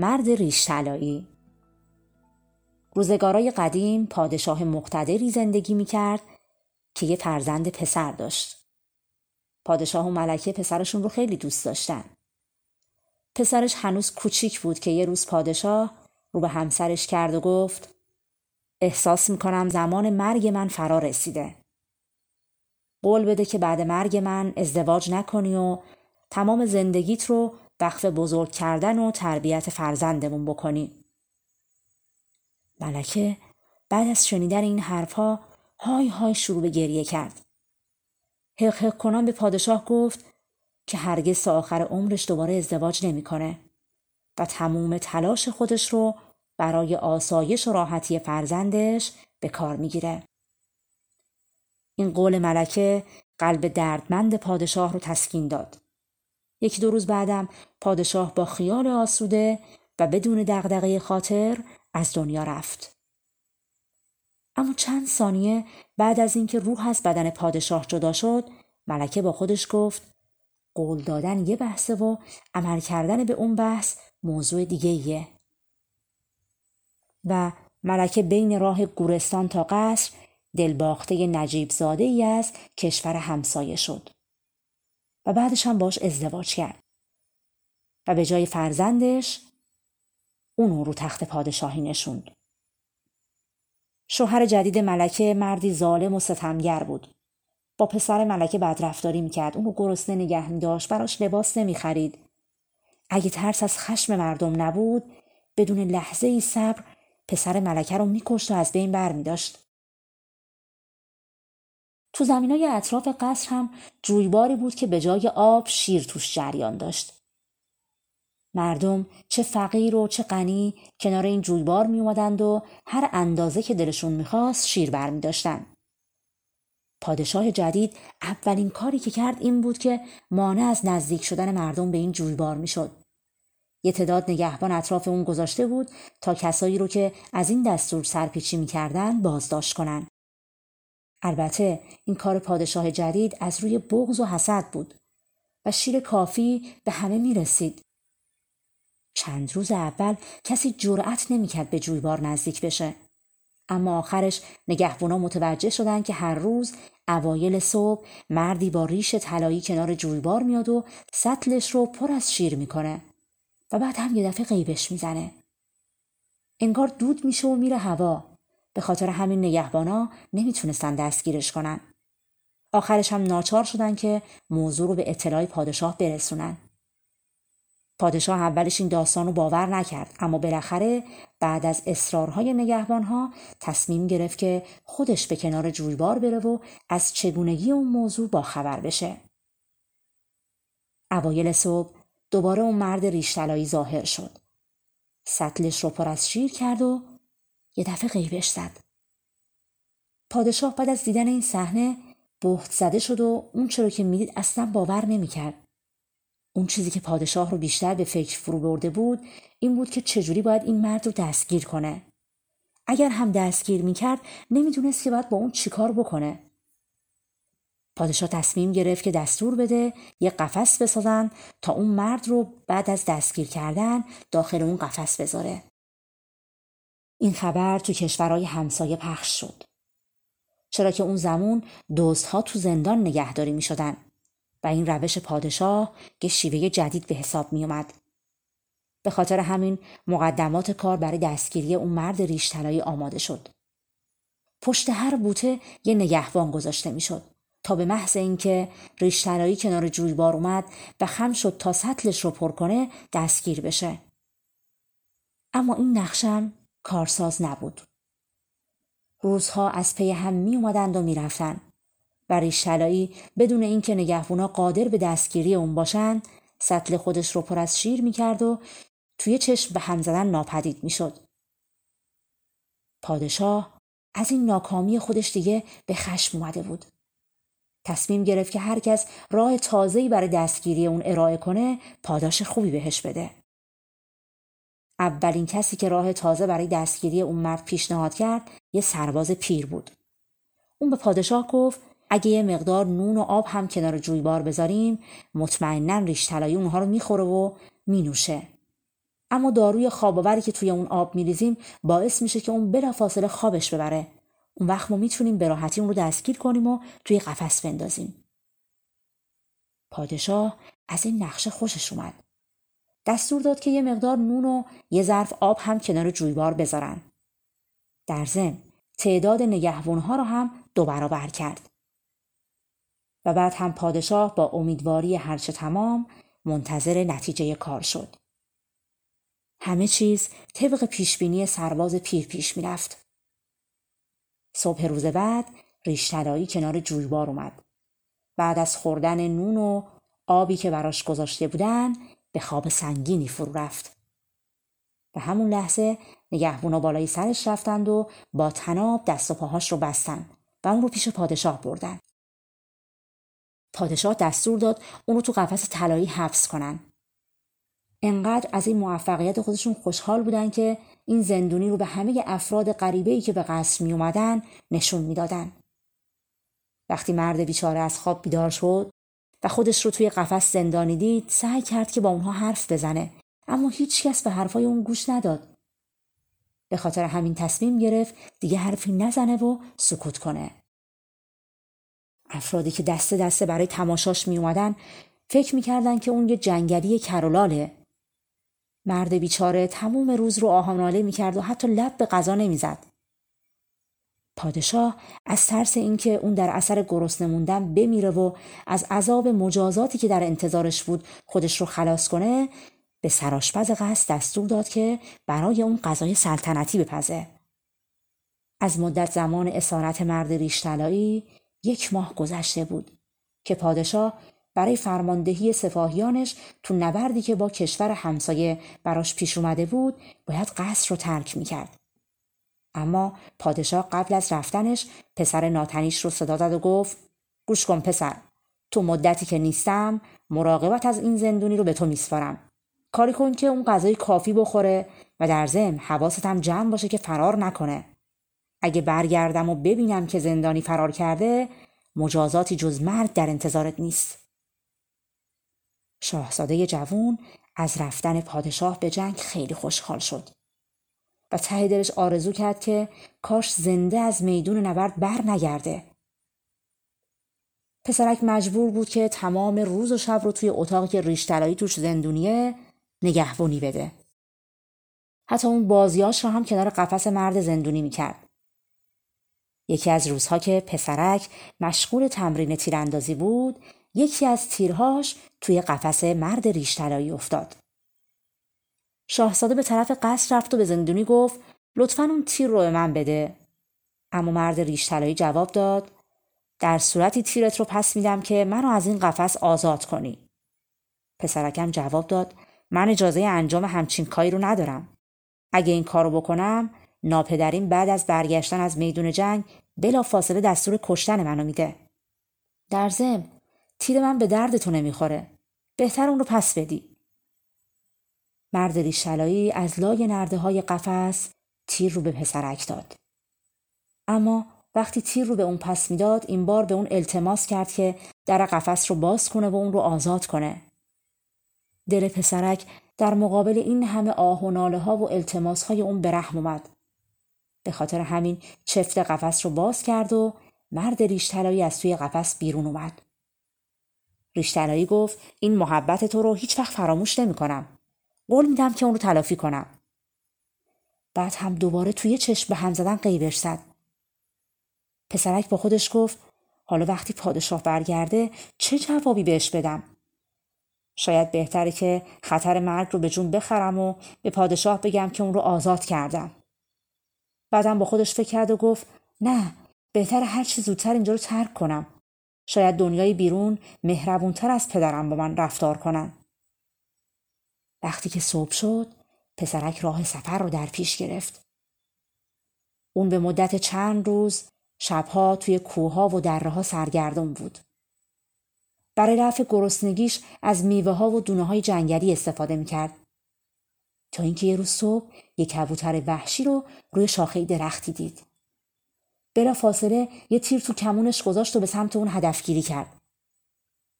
مرد ریش روزگارای قدیم پادشاه مقتدری زندگی می کرد که یه فرزند پسر داشت. پادشاه و ملکه پسرشون رو خیلی دوست داشتن. پسرش هنوز کوچیک بود که یه روز پادشاه رو به همسرش کرد و گفت احساس می‌کنم زمان مرگ من فرا رسیده. قول بده که بعد مرگ من ازدواج نکنی و تمام زندگیت رو وقف بزرگ کردن و تربیت فرزندمون بکنی. ملکه بعد از شنیدن این حرفها های های شروع به گریه کرد. حق حق کنان به پادشاه گفت که هرگز تا آخر عمرش دوباره ازدواج نمی‌کنه و تموم تلاش خودش رو برای آسایش و راحتی فرزندش به کار می‌گیره. این قول ملکه قلب دردمند پادشاه رو تسکین داد. یکی دو روز بعدم پادشاه با خیال آسوده و بدون دغدغه خاطر از دنیا رفت. اما چند ثانیه بعد از اینکه روح از بدن پادشاه جدا شد ملکه با خودش گفت قول دادن یه بحثه و عمل کردن به اون بحث موضوع دیگه ایه. و ملکه بین راه گورستان تا قصر دلباخته نجیب زاده ای از کشور همسایه شد. و بعدش هم باش ازدواج کرد و به جای فرزندش اونو رو تخت پادشاهی نشوند. شوهر جدید ملکه مردی ظالم و ستمگر بود. با پسر ملکه بدرفتاری می‌کرد. اونو گرسنه نگه میداشت. براش لباس نمی‌خرید. اگه ترس از خشم مردم نبود بدون لحظه ای صبر پسر ملکه رو میکشت و از بین بر می تو زمینای اطراف قصر هم جویباری بود که به جای آب شیر توش جریان داشت. مردم چه فقیر و چه غنی کنار این جویبار می اومدند و هر اندازه که دلشون می‌خواست شیر بر می داشتن. پادشاه جدید اولین کاری که کرد این بود که مانع از نزدیک شدن مردم به این جویبار می‌شد. یه تعداد نگهبان اطراف اون گذاشته بود تا کسایی رو که از این دستور سرپیچی می‌کردن بازداشت کنند. البته این کار پادشاه جدید از روی بغض و حسد بود و شیر کافی به همه می رسید. چند روز اول کسی جرأت نمی‌کرد به جویبار نزدیک بشه. اما آخرش نگهبونا متوجه شدند که هر روز اوایل صبح مردی با ریش طلایی کنار جویبار میاد و سطلش رو پر از شیر می‌کنه و بعد هم یه دفعه غیبش می‌زنه. انگار دود میشه و میره هوا به خاطر همین نگهبانا نمی‌تونستن دستگیرش کنن. آخرش هم ناچار شدن که موضوع رو به اطلاع پادشاه برسونن. پادشاه اولش این داستان رو باور نکرد اما بالاخره بعد از اصرارهای نگهبانها تصمیم گرفت که خودش به کنار جویبار بره و از چگونگی اون موضوع با خبر بشه. اوایل صبح دوباره اون مرد ریشتلایی ظاهر شد. سطلش رو پر از شیر کرد و یه دفعه غیبش زد. پادشاه بعد از دیدن این صحنه بهت زده شد و اون چرا که می‌دید اصلا باور نمی‌کرد. اون چیزی که پادشاه رو بیشتر به فکر فرو برده بود این بود که چجوری باید این مرد رو دستگیر کنه. اگر هم دستگیر می‌کرد نمی‌دونست که باید با اون چیکار بکنه. پادشاه تصمیم گرفت که دستور بده یه قفس بسازن تا اون مرد رو بعد از دستگیر کردن داخل اون قفس بذاره. این خبر تو کشورهای همسایه پخش شد. چرا که اون زمون ها تو زندان نگهداری می شدن و این روش پادشاه یه شیوه جدید به حساب می اومد. به خاطر همین مقدمات کار برای دستگیری اون مرد ریشتلایی آماده شد. پشت هر بوته یه نگهبان گذاشته می‌شد تا به محض اینکه ریشتلایی کنار جویبار اومد و خم شد تا سطلش رو پر کنه دستگیر بشه. اما این نقشم کارساز نبود. روزها از پی هم می اومدند و می‌رفتند. و ریشتلایی بدون اینکه نگهبونا قادر به دستگیری اون باشند سطل خودش رو پر از شیر می‌کرد و توی چشم به هم زدن ناپدید می‌شد. پادشاه از این ناکامی خودش دیگه به خشم اومده بود. تصمیم گرفت که هر کس راه تازه‌ای برای دستگیری اون ارائه کنه پاداش خوبی بهش بده. اولین کسی که راه تازه برای دستگیری اون مرد پیشنهاد کرد یه سرباز پیر بود. اون به پادشاه گفت اگه یه مقدار نون و آب هم کنار جویبار بذاریم مطمئنا ریش اونها رو می‌خوره و مینوشه. اما داروی خواباوری که توی اون آب میریزیم باعث میشه که اون بلافاصله خوابش ببره اون وقت ما می‌تونیم به راحتی اون رو دستگیر کنیم و توی قفس بندازیم پادشاه از این نقشه خوشش اومد دستور داد که یه مقدار نون و یه ظرف آب هم کنار جویبار بذارن در ضمن تعداد نگهبونها رو هم دو برابر کرد و بعد هم پادشاه با امیدواری هرچه تمام منتظر نتیجه کار شد همه چیز طبق پیشبینی سرباز پیر پیش می‌رفت. صبح روز بعد ریشتلایی کنار جویبار اومد. بعد از خوردن نون و آبی که براش گذاشته بودن به خواب سنگینی فرو رفت. به همون لحظه نگهبونا بالای سرش رفتند و با تناب دست و پاهاش رو بستن و اون رو پیش پادشاه بردن. پادشاه دستور داد اون رو تو قفس طلایی حبس کنن انقدر از این موفقیت خودشون خوشحال بودن که این زندونی رو به همه افراد غریبه ای که به قصر می اومدن نشون می‌دادن. وقتی مرد بیچاره از خواب بیدار شد و خودش رو توی قفس زندانی دید سعی کرد که با اونها حرف بزنه اما هیچ کس به حرفای اون گوش نداد. به خاطر همین تصمیم گرفت دیگه حرفی نزنه و سکوت کنه. افرادی که دست دسته برای تماشاش می اومدن فکر می‌کردن که اون یه جنگلی کرولاله مرد بیچاره تموم روز رو آهاناله می‌کرد و حتی لب به غذا نمی‌زد. پادشاه از ترس اینکه اون در اثر گرسنه موندن بمیره و از عذاب مجازاتی که در انتظارش بود خودش رو خلاص کنه به سراشپز قصد دستور داد که برای اون غذای سلطنتی بپزه. از مدت زمان اسارت مرد ریشتلایی یک ماه گذشته بود که پادشاه برای فرماندهی سپاهیانش تو نبردی که با کشور همسایه براش پیش اومده بود باید قصر رو ترک می‌کرد. اما پادشاه قبل از رفتنش پسر ناتنیش رو صدا داد و گفت گوش کن پسر تو مدتی که نیستم مراقبت از این زندونی رو به تو میسپارم. کاری کن که اون غذای کافی بخوره و در ضمن حواست هم جمع باشه که فرار نکنه. اگه برگردم و ببینم که زندانی فرار کرده مجازاتی جز مرگ در انتظارت نیست. شاهزاده جوون از رفتن پادشاه به جنگ خیلی خوشحال شد. و ته دلش آرزو کرد که کاش زنده از میدون نبرد بر نگرده. پسرک مجبور بود که تمام روز و شب رو توی اتاقی که ریشتلایی توش زندونیه نگهبونی بده. حتی اون بازیاش رو هم کنار قفس مرد زندونی می‌کرد. یکی از روزها که پسرک مشغول تمرین تیراندازی بود یکی از تیرهاش توی قفس مرد ریشتلایی افتاد. شاهزاده به طرف قصر رفت و به زندونی گفت لطفا اون تیر رو به من بده. اما مرد ریشتلایی جواب داد در صورتی تیرت رو پس میدم که منو از این قفس آزاد کنی. پسرکم جواب داد من اجازه انجام همچین کاری رو ندارم. اگه این کارو بکنم ناپدرین بعد از برگشتن از میدون جنگ بلا فاصله دستور کشتن منو میده. در ضمن تیر من به درد تو نمی‌خوره. بهتر اون رو پس بدی. مرد ریشتلایی از لای نرده های قفس تیر رو به پسرک داد. اما وقتی تیر رو به اون پس می‌داد این بار به اون التماس کرد که در قفس رو باز کنه و اون رو آزاد کنه. دل پسرک در مقابل این همه آه و ناله ها و التماس های اون برحم اومد. به خاطر همین چفت قفس رو باز کرد و مرد ریشتلایی از توی قفس بیرون اومد. ریشتنایی گفت این محبت تو رو هیچ وقت فراموش نمی کنم. قول میدم که اون رو تلافی کنم. بعد هم دوباره توی چشم به هم زدن قیبش زد. پسرک با خودش گفت حالا وقتی پادشاه برگرده چه جوابی بهش بدم؟ شاید بهتره که خطر مرگ رو به جون بخرم و به پادشاه بگم که اون رو آزاد کردم. بعدم با خودش فکر کرد و گفت نه بهتر هر چی زودتر اینجا رو ترک کنم. شاید دنیای بیرون مهربونتر از پدرم با من رفتار کنن. وقتی که صبح شد پسرک راه سفر رو در پیش گرفت. اون به مدت چند روز شبها توی کوها و دره ها سرگردون بود. برای رفع گرسنگیش از میوه ها و دونه های جنگلی استفاده می‌کرد. تا اینکه یه روز صبح یک کبوتر وحشی رو روی شاخه درختی دید. بلا فاصله یه تیر تو کمونش گذاشت و به سمت اون هدفگیری کرد.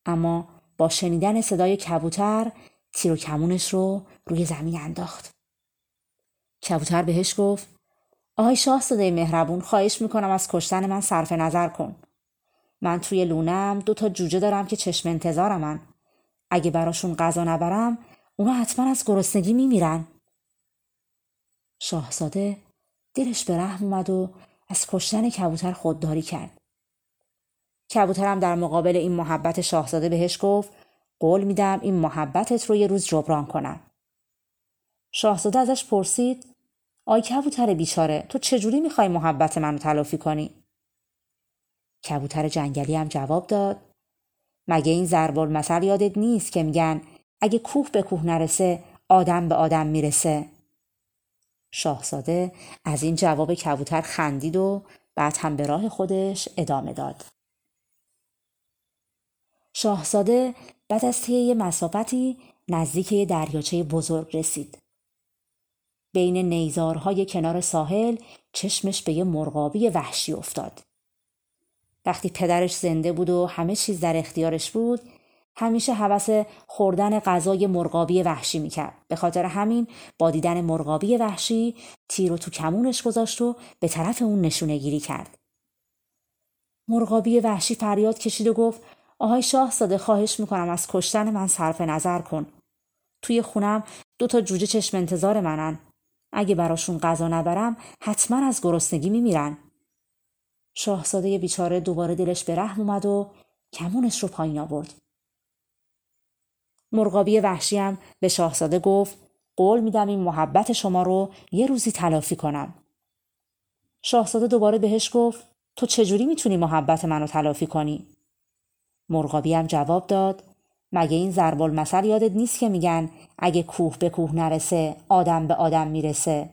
اما با شنیدن صدای کبوتر تیر و کمونش رو روی زمین انداخت. کبوتر بهش گفت آهای شاهزاده مهربون خواهش می‌کنم از کشتن من صرف نظر کن. من توی لونم دو تا جوجه دارم که چشم انتظارمن. اگه براشون غذا نبرم اونا حتما از گرسنگی میمیرن. شاهزاده دلش به رحم اومد و از کشتن کبوتر خودداری کرد. کبوترم در مقابل این محبت شاهزاده بهش گفت قول میدم این محبتت رو یه روز جبران کنم. شاهزاده ازش پرسید آی کبوتر بیچاره تو چجوری می‌خوای محبت منو تلافی کنی؟ کبوتر جنگلی هم جواب داد مگه این ضرب المثل یادت نیست که میگن اگه کوه به کوه نرسه آدم به آدم می‌رسه شاهزاده از این جواب کبوتر خندید و بعد هم به راه خودش ادامه داد شاهزاده بعد از طی یه مسافتی نزدیک یه دریاچه بزرگ رسید. بین نیزارهای کنار ساحل چشمش به یه مرغابی وحشی افتاد. وقتی پدرش زنده بود و همه چیز در اختیارش بود همیشه حوس خوردن غذای مرغابی وحشی می‌کرد. به خاطر همین با دیدن مرغابی وحشی تیر و تو کمونش گذاشت و به طرف اون نشونه گیری کرد. مرغابی وحشی فریاد کشید و گفت آهای شاهزاده خواهش می‌کنم از کشتن من صرف نظر کن توی خونم دو تا جوجه چشم انتظار منن اگه براشون غذا نبرم حتما از گرسنگی میمیرن شاهزاده بیچاره دوباره دلش به رحم اومد و کمونش رو پایین آورد. مرغابی وحشیم به شاهزاده گفت قول میدم این محبت شما رو یه روزی تلافی کنم. شاهزاده دوباره بهش گفت تو چجوری می‌تونی محبت منو تلافی کنی؟ مرغابی هم جواب داد مگه این ضرب المثل یادت نیست که میگن اگه کوه به کوه نرسه آدم به آدم می‌رسه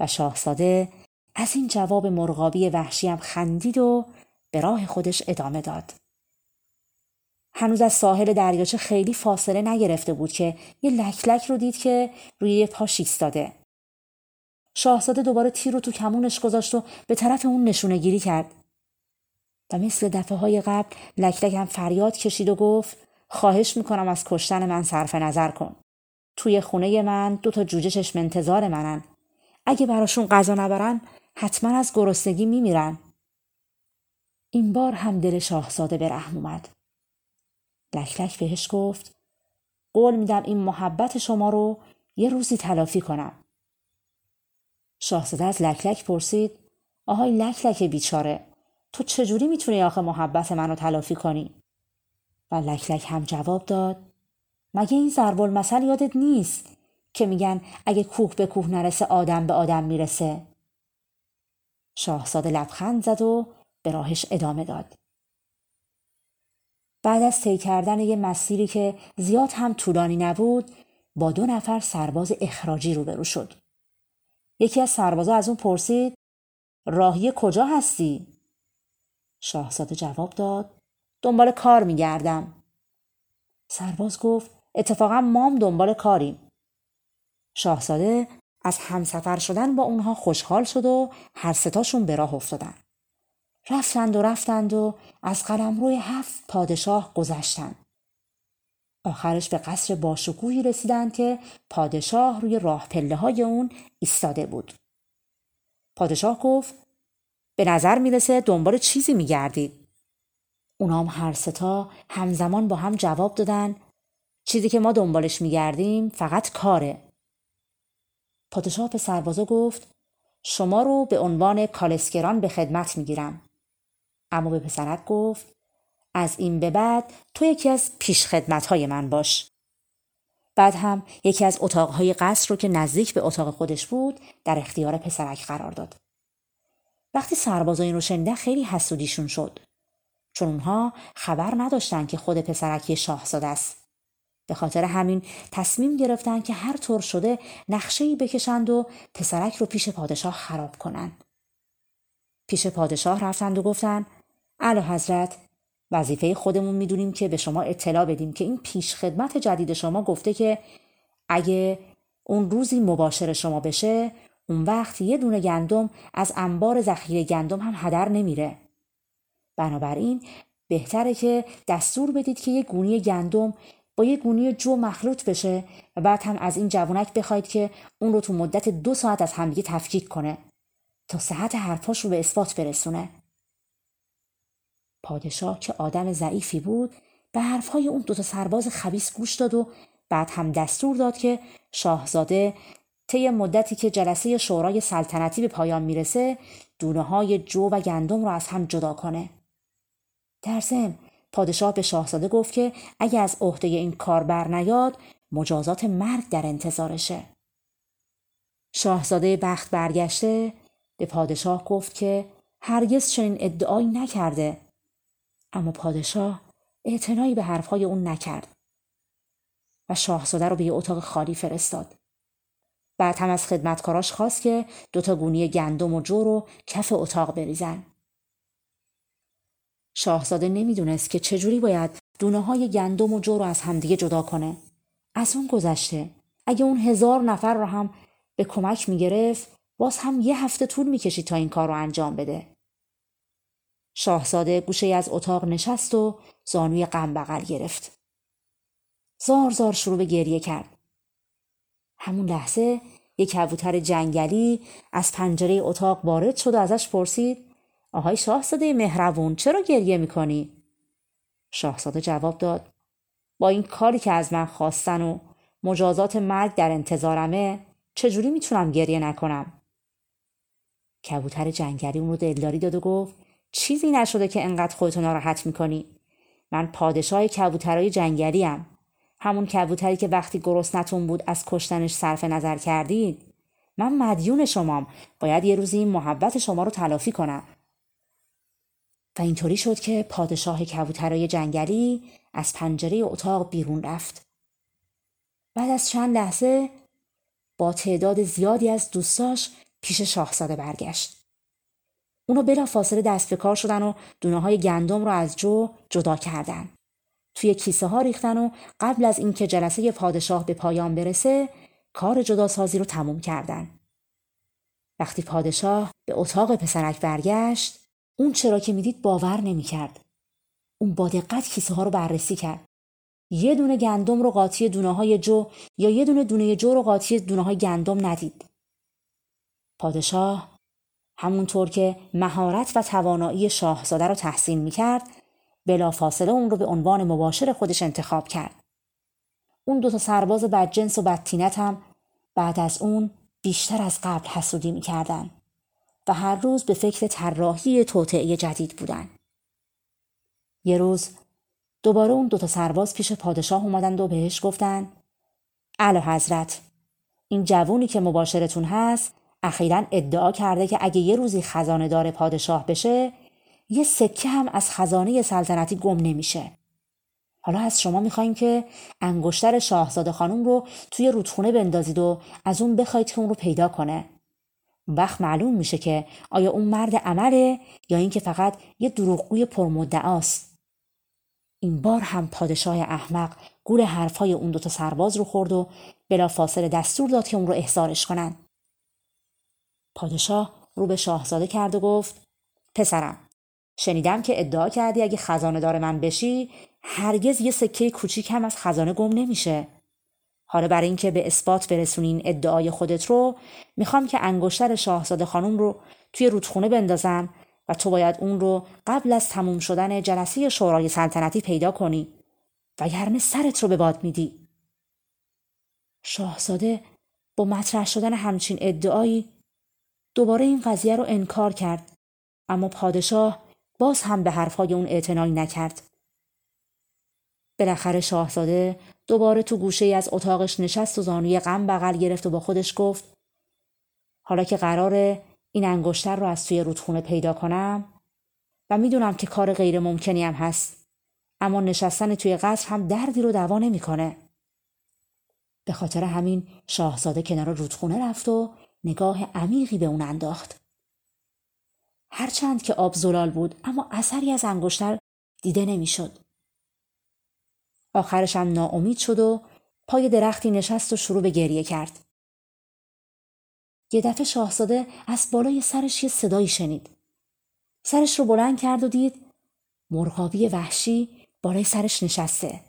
و شاهزاده از این جواب مرغابی وحشیم خندید و به راه خودش ادامه داد. هنوز از ساحل دریاچه خیلی فاصله نگرفته بود که یه لک لک رو دید که روی یه پاش ایستاده. شاهزاده دوباره تیر رو تو کمونش گذاشت و به طرف اون نشونه گیری کرد. و مثل دفعه های قبل لک لک هم فریاد کشید و گفت خواهش می‌کنم از کشتن من صرف نظر کن. توی خونه من دو تا جوجه چشم انتظار منن. اگه براشون غذا نبرن حتما از گرسنگی میمیرن. این بار هم دل شاهزاده به رحم اومد. لکلک بهش گفت قول میدم این محبت شما رو یه روزی تلافی کنم. شاهزاده از لکلک پرسید آهای لکلک بیچاره تو چجوری می‌تونی آخه محبت منو تلافی کنی؟ و لکلک هم جواب داد مگه این ضرب المثل یادت نیست که میگن اگه کوه به کوه نرسه آدم به آدم می‌رسه شاهزاده لبخند زد و به راهش ادامه داد. بعد از طی کردن یه مسیری که زیاد هم طولانی نبود با دو نفر سرباز اخراجی روبرو شد. یکی از سربازا از اون پرسید راهی کجا هستی؟ شاهزاده جواب داد دنبال کار میگردم. سرباز گفت اتفاقا مام دنبال کاریم. شاهزاده از همسفر شدن با اونها خوشحال شد و هر ستاشون به راه افتادن. رفتند و رفتند و از قلم روی هفت پادشاه گذشتند. آخرش به قصر باشکوهی رسیدند که پادشاه روی راه پله های اون ایستاده بود. پادشاه گفت به نظر می‌رسه دنبال چیزی میگردید. اونام هر ستا همزمان با هم جواب دادن چیزی که ما دنبالش میگردیم فقط کاره. پادشاه به سربازا گفت شما رو به عنوان کالسکران به خدمت می‌گیرم. اما به پسرک گفت از این به بعد تو یکی از پیش خدمت های من باش. بعد هم یکی از اتاقهای قصر رو که نزدیک به اتاق خودش بود در اختیار پسرک قرار داد. وقتی سربازا این رو شنیدن خیلی حسودیشون شد. چون اونها خبر نداشتن که خود پسرکی شاهزاده است به خاطر همین تصمیم گرفتن که هر طور شده نقشه بکشند و پسرک رو پیش پادشاه خراب کنند. پیش پادشاه رفتند و گفتند اعلی حضرت وظیفه خودمون می‌دونیم که به شما اطلاع بدیم که این پیش خدمت جدید شما گفته که اگه اون روزی مباشر شما بشه اون وقت یه دونه گندم از انبار ذخیره گندم هم هدر نمیره. بنابراین بهتره که دستور بدید که یه گونی گندم با یه گونی جو مخلوط بشه و بعد هم از این جوونک بخواید که اون رو تو مدت دو ساعت از همدیگه تفکیک کنه تا صحت حرفاش رو به اثبات برسونه. پادشاه که آدم ضعیفی بود به حرفهای اون دوتا سرباز خبیس گوش داد و بعد هم دستور داد که شاهزاده طی مدتی که جلسه شورای سلطنتی به پایان می‌رسه دونه های جو و گندم رو از هم جدا کنه. در ضمن پادشاه به شاهزاده گفت که اگه از عهده این کار بر نیاد مجازات مرگ در انتظارشه. شاهزاده بخت برگشته به پادشاه گفت که هرگز چنین ادعایی نکرده اما پادشاه اعتنایی به حرفهای اون نکرد و شاهزاده رو به یه اتاق خالی فرستاد. بعد هم از خدمتکاراش خواست که دوتا گونی گندم و جو رو کف اتاق بریزن. شاهزاده نمی‌دونست که چجوری باید دونه های گندم و جو رو از همدیگه جدا کنه. از اون گذشته اگه اون هزار نفر رو هم به کمک می‌گرفت باز هم یه هفته طول می‌کشید تا این کار رو انجام بده. شاهزاده گوشه از اتاق نشست و زانوی غم بغل گرفت. زار زار شروع به گریه کرد. همون لحظه یک کبوتر جنگلی از پنجره اتاق وارد شد و ازش پرسید آهای شاهزاده مهربون چرا گریه می‌کنی؟ شاهزاده جواب داد با این کاری که از من خواستن و مجازات مرگ در انتظارمه چجوری می‌تونم گریه نکنم؟ کبوتر جنگلی اون رو دلداری داد و گفت چیزی نشده که انقدر خودتو ناراحت می‌کنی من پادشاه کبوترهای جنگلی هم. همون کبوتری که وقتی گرسنتون بود از کشتنش صرف نظر کردید من مدیون شمام باید یه روزی این محبت شما رو تلافی کنم و اینطوری شد که پادشاه کبوترای جنگلی از پنجره اتاق بیرون رفت. بعد از چند لحظه با تعداد زیادی از دوستاش پیش شاهزاده برگشت. اونو بلا فاصله دست به کار شدن و دونه های گندم رو از جو جدا کردن. توی کیسه ها ریختن و قبل از اینکه جلسه پادشاه به پایان برسه کار جداسازی رو تموم کردن. وقتی پادشاه به اتاق پسرک برگشت اون چرا که می‌دید باور نمی‌کرد. اون با دقت کیسه ها رو بررسی کرد. یه دونه گندم رو قاطی دونه های جو یا یه دونه دونه جو رو قاطی دونه های گندم ندید. پادشاه همونطور که مهارت و توانایی شاهزاده رو تحسین می‌کرد بلافاصله اون رو به عنوان مباشر خودش انتخاب کرد. اون دو تا سرباز بدجنس و بدتینت هم بعد از اون بیشتر از قبل حسودی می‌کردن. و هر روز به فکر طراحی توطعه جدید بودن. یه روز دوباره اون دوتا سرباز پیش پادشاه اومدند و بهش گفتن اعلی حضرت این جوونی که مباشرتون هست اخیرا ادعا کرده که اگه یه روزی خزانه دار پادشاه بشه یه سکه هم از خزانه سلطنتی گم نمیشه. حالا از شما می‌خوایم که انگشتر شاهزاده خانم رو توی رودخونه بندازید و از اون بخواید که اون رو پیدا کنه. وقت معلوم میشه که آیا اون مرد عمله یا اینکه فقط یه دروغگوی پرمدعاست این بار هم پادشاه احمق گول حرفهای اون دوتا سرباز رو خورد و بلا فاصله دستور داد که اون رو احضارش کنن. پادشاه رو به شاهزاده کرد و گفت پسرم شنیدم که ادعا کردی اگه خزانه دار من بشی هرگز یه سکه کوچیک هم از خزانه گم نمیشه. حالا برای اینکه به اثبات برسونین ادعای خودت رو می‌خوام که انگشتر شاهزاده خانم رو توی رودخونه بندازم و تو باید اون رو قبل از تموم شدن جلسه شورای سلطنتی پیدا کنی وگرنه سرت رو به باد میدی شاهزاده با مطرح شدن همچین ادعایی دوباره این قضیه رو انکار کرد اما پادشاه باز هم به حرفهای اون اعتنایی نکرد بالاخره شاهزاده دوباره تو گوشه ای از اتاقش نشست و زانوی غم بغل گرفت و با خودش گفت حالا که قراره این انگشتر رو از توی رودخونه پیدا کنم و می‌دونم که کار غیر ممکنی هم هست اما نشستن توی قصر هم دردی رو دوا نمی‌کنه. به خاطر همین شاهزاده کنار رودخونه رفت و نگاه عمیقی به اون انداخت. هرچند که آب زلال بود اما اثری از انگشتر دیده نمی‌شد. آخرش هم ناامید شد و پای درختی نشست و شروع به گریه کرد. یه دفعه شاهزاده از بالای سرش یه صدایی شنید. سرش رو بلند کرد و دید مرغابی وحشی بالای سرش نشسته.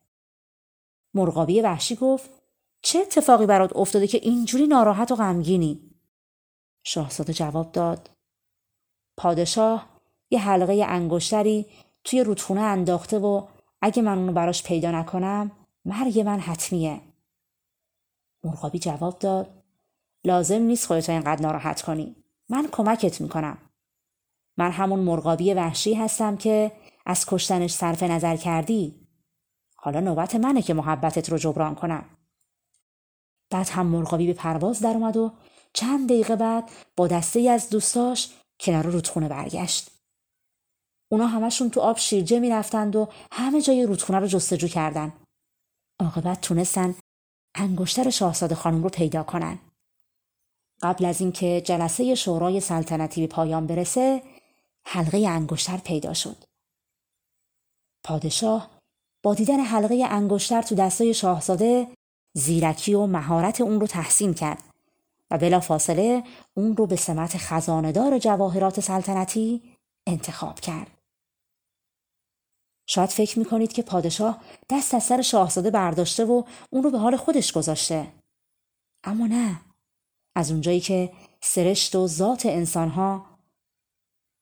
مرغابی وحشی گفت چه اتفاقی برات افتاده که اینجوری ناراحت و غمگینی؟ شاهزاده جواب داد پادشاه یه حلقه انگشتری توی رودخونه انداخته و اگه من اونو براش پیدا نکنم مرگ من حتمیه. مرغابی جواب داد لازم نیست خودتو اینقدر ناراحت کنی. من کمکت می‌کنم. من همون مرغابی وحشی هستم که از کشتنش صرف نظر کردی. حالا نوبت منه که محبتت رو جبران کنم. بعد هم مرغابی به پرواز در اومد و چند دقیقه بعد با دسته از دوستاش کنار رودخونه برگشت. اونا همشون تو آب شیرجه می‌رفتند و همه جای رودخونه رو جستجو کردن. عاقبت تونستن انگشتر شاهزاده خانم رو پیدا کنن. قبل از اینکه جلسه شورای سلطنتی به پایان برسه، حلقه انگشتر پیدا شد. پادشاه با دیدن حلقه انگشتر تو دستای شاهزاده زیرکی و مهارت اون رو تحسین کرد بلا فاصله اون رو به سمت خزاندار جواهرات سلطنتی انتخاب کرد. شاید فکر می‌کنید که پادشاه دست از سر شاهزاده برداشته و اون رو به حال خودش گذاشته. اما نه. از اونجایی که سرشت و ذات انسانها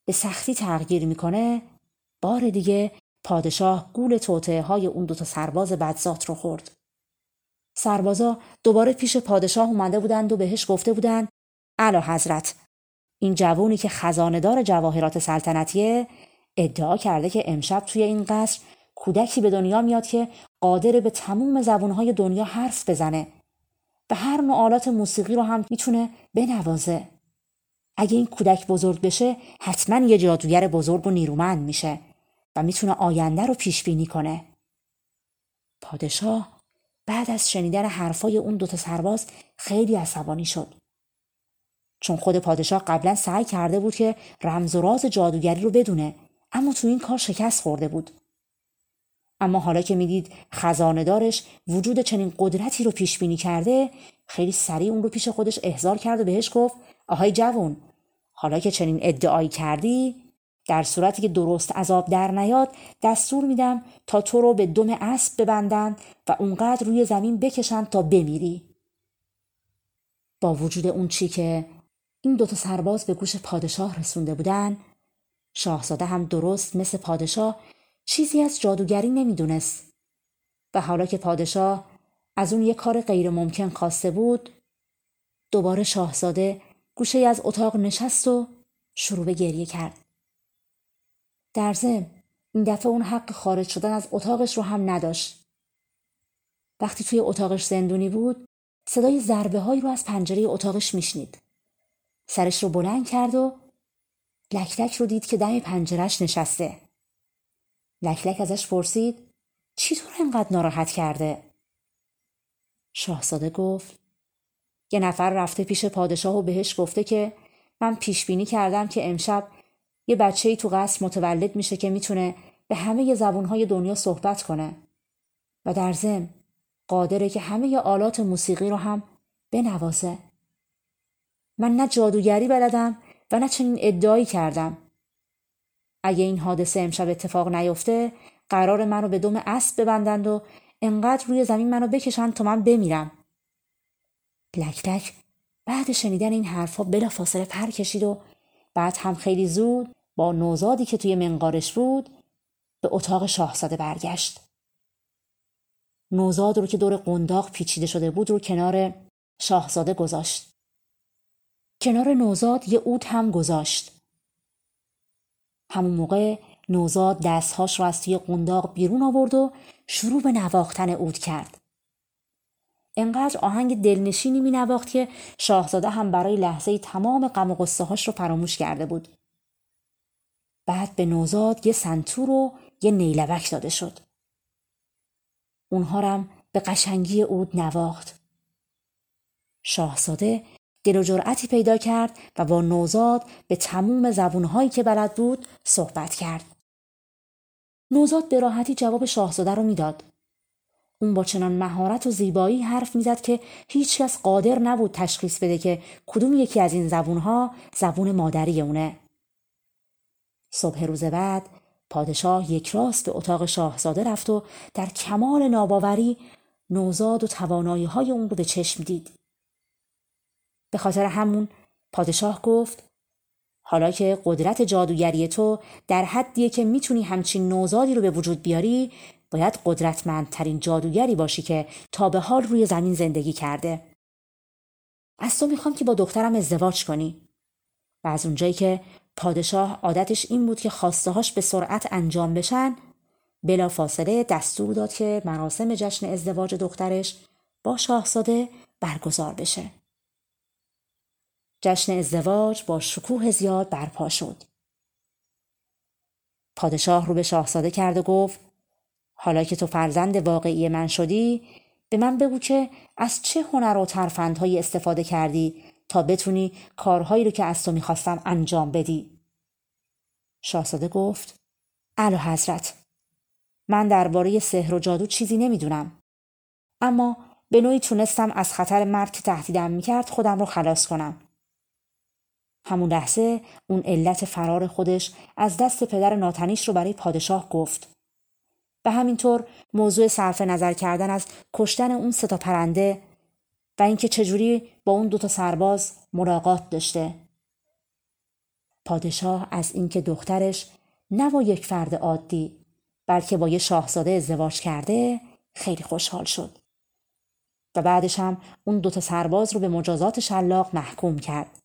به سختی تغییر می‌کنه بار دیگه پادشاه گول توطعه های اون دوتا سرباز بدذات رو خورد. سربازا دوباره پیش پادشاه اومده بودند و بهش گفته بودند اعلی حضرت این جوونی که خزاندار جواهرات سلطنتیه ادعا کرده که امشب توی این قصر کودکی به دنیا میاد که قادر به تموم زبونهای دنیا حرف بزنه و هر نوع آلات موسیقی رو هم می‌تونه بنوازه. اگه این کودک بزرگ بشه حتما یه جادوگر بزرگ و نیرومند میشه و می‌تونه آینده رو پیش بینی کنه. پادشاه بعد از شنیدن حرفای اون دوتا سرباز خیلی عصبانی شد. چون خود پادشاه قبلا سعی کرده بود که رمز و راز جادوگری رو بدونه اما تو این کار شکست خورده بود. اما حالا که می‌دید خزاندارش وجود چنین قدرتی رو پیش بینی کرده خیلی سریع اون رو پیش خودش احضار کرد و بهش گفت آهای جوون حالا که چنین ادعایی کردی در صورتی که درست عذاب در نیاد دستور میدم تا تو رو به دم اسب ببندن و اونقدر روی زمین بکشند تا بمیری با وجود اون چی که این دوتا سرباز به گوش پادشاه رسونده بودن شاهزاده هم درست مثل پادشاه چیزی از جادوگری نمی‌دونست و حالا که پادشاه از اون یه کار غیر ممکن خواسته بود دوباره شاهزاده گوشه از اتاق نشست و شروع به گریه کرد. در ضمن این دفعه اون حق خارج شدن از اتاقش رو هم نداشت. وقتی توی اتاقش زندونی بود صدای ضربه هایی رو از پنجره اتاقش میشنید. سرش رو بلند کرد و لکلک رو دید که دم پنجرش نشسته. لکلک ازش پرسید چی تو انقدر ناراحت کرده؟ شاهزاده گفت یه نفر رفته پیش پادشاه و بهش گفته که من پیش بینی کردم که امشب یه بچه ای تو قصر متولد میشه که می‌تونه به همه زبونهای دنیا صحبت کنه و در ضمن قادره که همه آلات موسیقی رو هم بنوازه. من نه جادوگری بلدم و نه چنین ادعایی کردم. اگه این حادثه امشب اتفاق نیفته قرار منو به دم اسب ببندند و انقدر روی زمین منو بکشند تا من بمیرم. لک بعد شنیدن این حرفها بلا فاصله پر کشید و بعد هم خیلی زود با نوزادی که توی منقارش بود به اتاق شاهزاده برگشت. نوزاد رو که دور قنداق پیچیده شده بود رو کنار شاهزاده گذاشت. کنار نوزاد یه اود هم گذاشت. همون موقع نوزاد دستهاش رو از توی قنداق بیرون آورد و شروع به نواختن اود کرد. انقدر آهنگ دلنشینی می نواخت که شاهزاده هم برای لحظه تمام غم و غصه هاش رو فراموش کرده بود. بعد به نوزاد یه سنتور و یه نیلبک داده شد. اونها رم به قشنگی اود نواخت. شاهزاده دل و جرأتی پیدا کرد و با نوزاد به تموم زبونهایی که بلد بود صحبت کرد. نوزاد به راحتی جواب شاهزاده رو می‌داد. اون با چنان مهارت و زیبایی حرف می‌زد که هیچکس قادر نبود تشخیص بده که کدوم یکی از این زبونها زبون مادری اونه. صبح روز بعد پادشاه یک راست به اتاق شاهزاده رفت و در کمال ناباوری نوزاد و توانایی های اون رو به چشم دید. به خاطر همون پادشاه گفت حالا که قدرت جادوگری تو در حدیه که می‌تونی همچین نوزادی رو به وجود بیاری باید قدرتمندترین جادوگری باشی که تا به حال روی زمین زندگی کرده. از تو می‌خوام که با دخترم ازدواج کنی. و از اونجایی که پادشاه عادتش این بود که خواستهاش به سرعت انجام بشن بلا فاصله دستور داد که مراسم جشن ازدواج دخترش با شاهزاده برگزار بشه. جشن ازدواج با شکوه زیاد برپا شد. پادشاه رو به شاهزاده کرد و گفت حالا که تو فرزند واقعی من شدی به من بگو که از چه هنر و ترفندهایی استفاده کردی تا بتونی کارهایی رو که از تو می‌خواستم انجام بدی. شاهزاده گفت اعلی حضرت من درباره سحر و جادو چیزی نمی‌دونم. اما به نوعی تونستم از خطر مرگ که تهدیدم می‌کرد خودم رو خلاص کنم. همون لحظه اون علت فرار خودش از دست پدر ناتنیش رو برای پادشاه گفت. و همینطور موضوع صرف نظر کردن از کشتن اون ستا پرنده و اینکه چجوری با اون دوتا سرباز ملاقات داشته. پادشاه از اینکه دخترش نه با یک فرد عادی بلکه با یه شاهزاده ازدواج کرده خیلی خوشحال شد. و بعدش هم اون دوتا سرباز رو به مجازات شلاق محکوم کرد.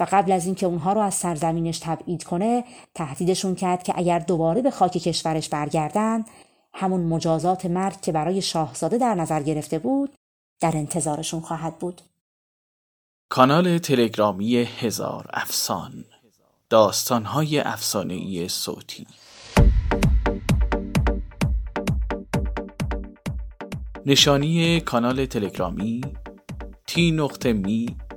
و قبل از اینکه اونها رو از سرزمینش تبعید کنه تهدیدشون کرد که اگر دوباره به خاک کشورش برگردن همون مجازات مرگ که برای شاهزاده در نظر گرفته بود در انتظارشون خواهد بود. کانال تلگرامی هزار افسان داستانهای افسانهای صوتی. نشانی کانال تلگرامی تی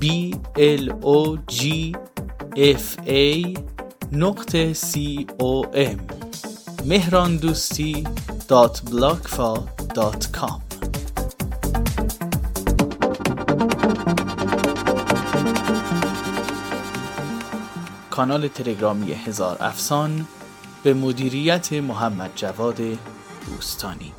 b l o g f a نقطه c o m مهران دوستی دات دات کام کانال تلگرامی هزار افسان به مدیریت محمد جواد دوستانی